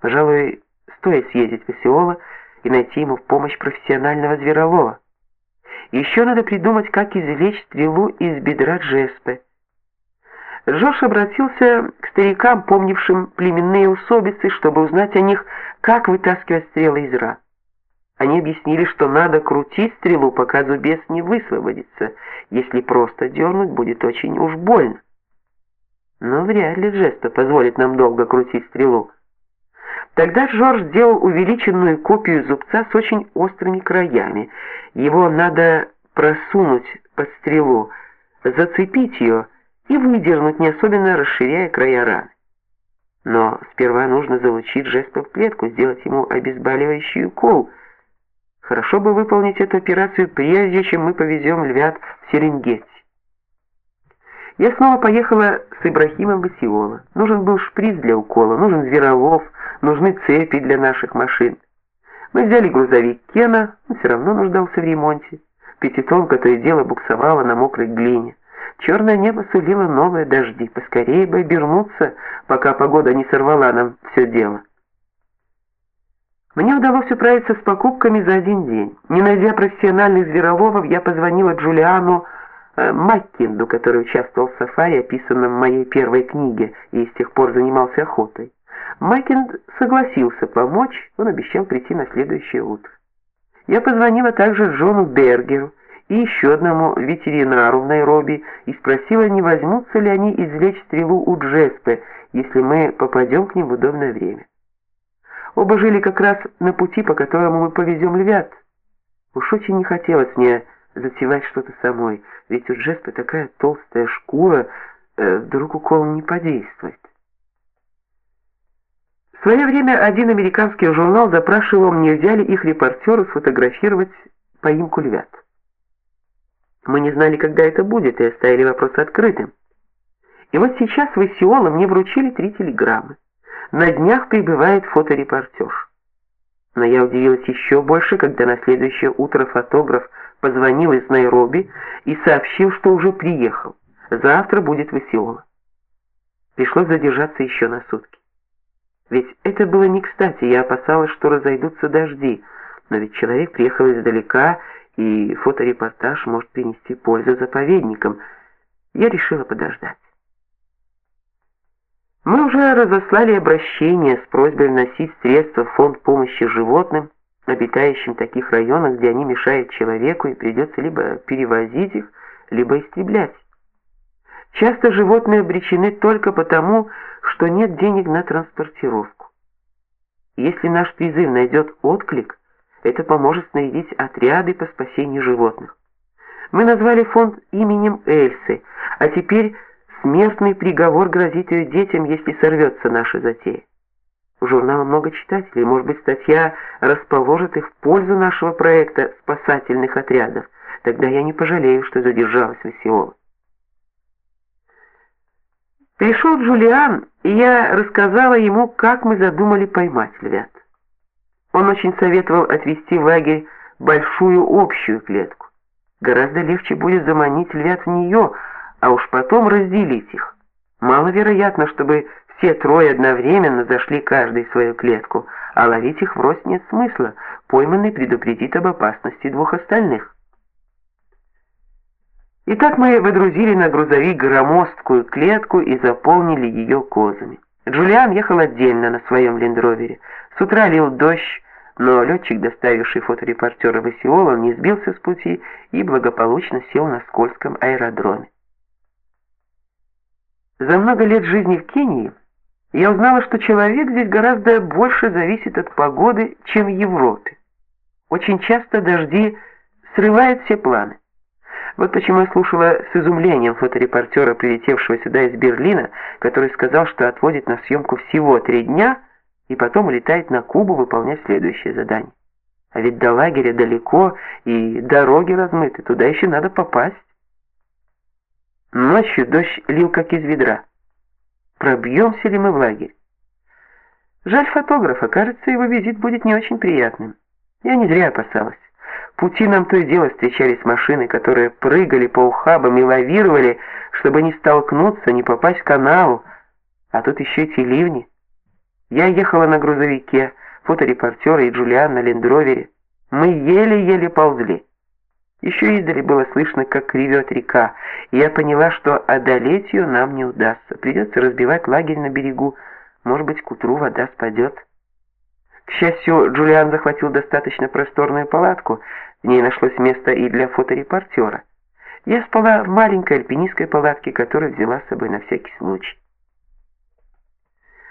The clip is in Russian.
Пожалуй, стоит съездить в Осиола и найти ему в помощь профессионального зверолова. Еще надо придумать, как извлечь стрелу из бедра Джеспе. Джош обратился к старикам, помнившим племенные усобицы, чтобы узнать о них, как вытаскивать стрелы из ран. Они объяснили, что надо крутить стрелу, пока зубец не высвободится. Если просто дернуть, будет очень уж больно. Но вряд ли жеста позволит нам долго крутить стрелу. Тогда Жорж сделал увеличенную копию зубца с очень острыми краями. Его надо просунуть под стрелу, зацепить ее и выдернуть, не особенно расширяя края раны. Но сперва нужно залучить жеста в клетку, сделать ему обезболивающий укол – Хорошо бы выполнить эту операцию прежде, чем мы повезем львят в Серенгети. Я снова поехала с Ибрахимом в Исиола. Нужен был шприц для укола, нужен зверолов, нужны цепи для наших машин. Мы взяли грузовик Кена, он все равно нуждался в ремонте. Пятитонка то и дело буксовала на мокрой глине. Черное небо сулило новые дожди. Поскорее бы обернуться, пока погода не сорвала нам все дело. Мне удалось управиться с покупками за один день. Не найдя профессиональных звероловов, я позвонила Джулиану Маккинду, который участвовал в сафари, описанном в моей первой книге, и с тех пор занимался охотой. Маккинд согласился помочь, он обещал прийти на следующее утро. Я позвонила также Джону Бергеру и еще одному ветеринару в Найроби и спросила, не возьмутся ли они извлечь стрелу у Джеспе, если мы попадем к ним в удобное время. Оба жили как раз на пути, по которому мы повезем львят. Уж очень не хотелось мне затевать что-то самой, ведь у Джеспа такая толстая шкура, э, вдруг укол не подействует. В свое время один американский журнал запрашивал, нельзя ли их репортеру сфотографировать поимку львят. Мы не знали, когда это будет, и оставили вопрос открытым. И вот сейчас в Исиола мне вручили три телеграммы. На днях прибывает фоторепортер. Но я удивилась еще больше, когда на следующее утро фотограф позвонил из Найроби и сообщил, что уже приехал. Завтра будет в Исиола. Пришлось задержаться еще на сутки. Ведь это было не кстати, я опасалась, что разойдутся дожди, но ведь человек приехал издалека, и фоторепортаж может принести пользу заповедникам. Я решила подождать. Мы уже разослали обращение с просьбой вносить средства в фонд помощи животным, обитающим в таких районах, где они мешают человеку и придется либо перевозить их, либо истреблять. Часто животные обречены только потому, что нет денег на транспортировку. Если наш призыв найдет отклик, это поможет снарядить отряды по спасению животных. Мы назвали фонд именем Эльсы, а теперь Смертный приговор грозит ее детям, если сорвется наша затея. У журнала много читателей, может быть, статья расположит их в пользу нашего проекта спасательных отрядов. Тогда я не пожалею, что задержалась в Исиол. Пришел Джулиан, и я рассказала ему, как мы задумали поймать львят. Он очень советовал отвести в лагерь большую общую клетку. Гораздо легче будет заманить львят в нее, а уж потом разделить их. Маловероятно, чтобы все трое одновременно зашли каждый в свою клетку, а ловить их врозь нет смысла, пойманный предупредит об опасности двух остальных. Итак, мы выдрузили на грузовик громоздкую клетку и заполнили ее козами. Джулиан ехал отдельно на своем лендровере. С утра лил дождь, но летчик, доставивший фоторепортера в Исиола, не сбился с пути и благополучно сел на скользком аэродроме. За много лет жизни в Кении я узнала, что человек здесь гораздо больше зависит от погоды, чем в Европе. Очень часто дожди срывают все планы. Вот почему я слушала с изумлением фоторепортера, прилетевшего сюда из Берлина, который сказал, что отводит на съемку всего три дня и потом улетает на Кубу выполнять следующее задание. А ведь до лагеря далеко, и дороги размыты, туда еще надо попасть. Ночью дождь лил как из ведра. Пробьемся ли мы в лагерь? Жаль фотографа, кажется, его визит будет не очень приятным. Я не зря опасалась. Пути нам то и дело встречались машины, которые прыгали по ухабам и лавировали, чтобы не столкнуться, не попасть в канаву, а тут еще эти ливни. Я ехала на грузовике, фоторепортеры и Джулиан на лендровере. Мы еле-еле ползли. Еще издали было слышно, как ревет река, и я поняла, что одолеть ее нам не удастся. Придется разбивать лагерь на берегу. Может быть, к утру вода спадет. К счастью, Джулиан захватил достаточно просторную палатку. В ней нашлось место и для фоторепортера. Я спала в маленькой альпинистской палатке, которую взяла с собой на всякий случай.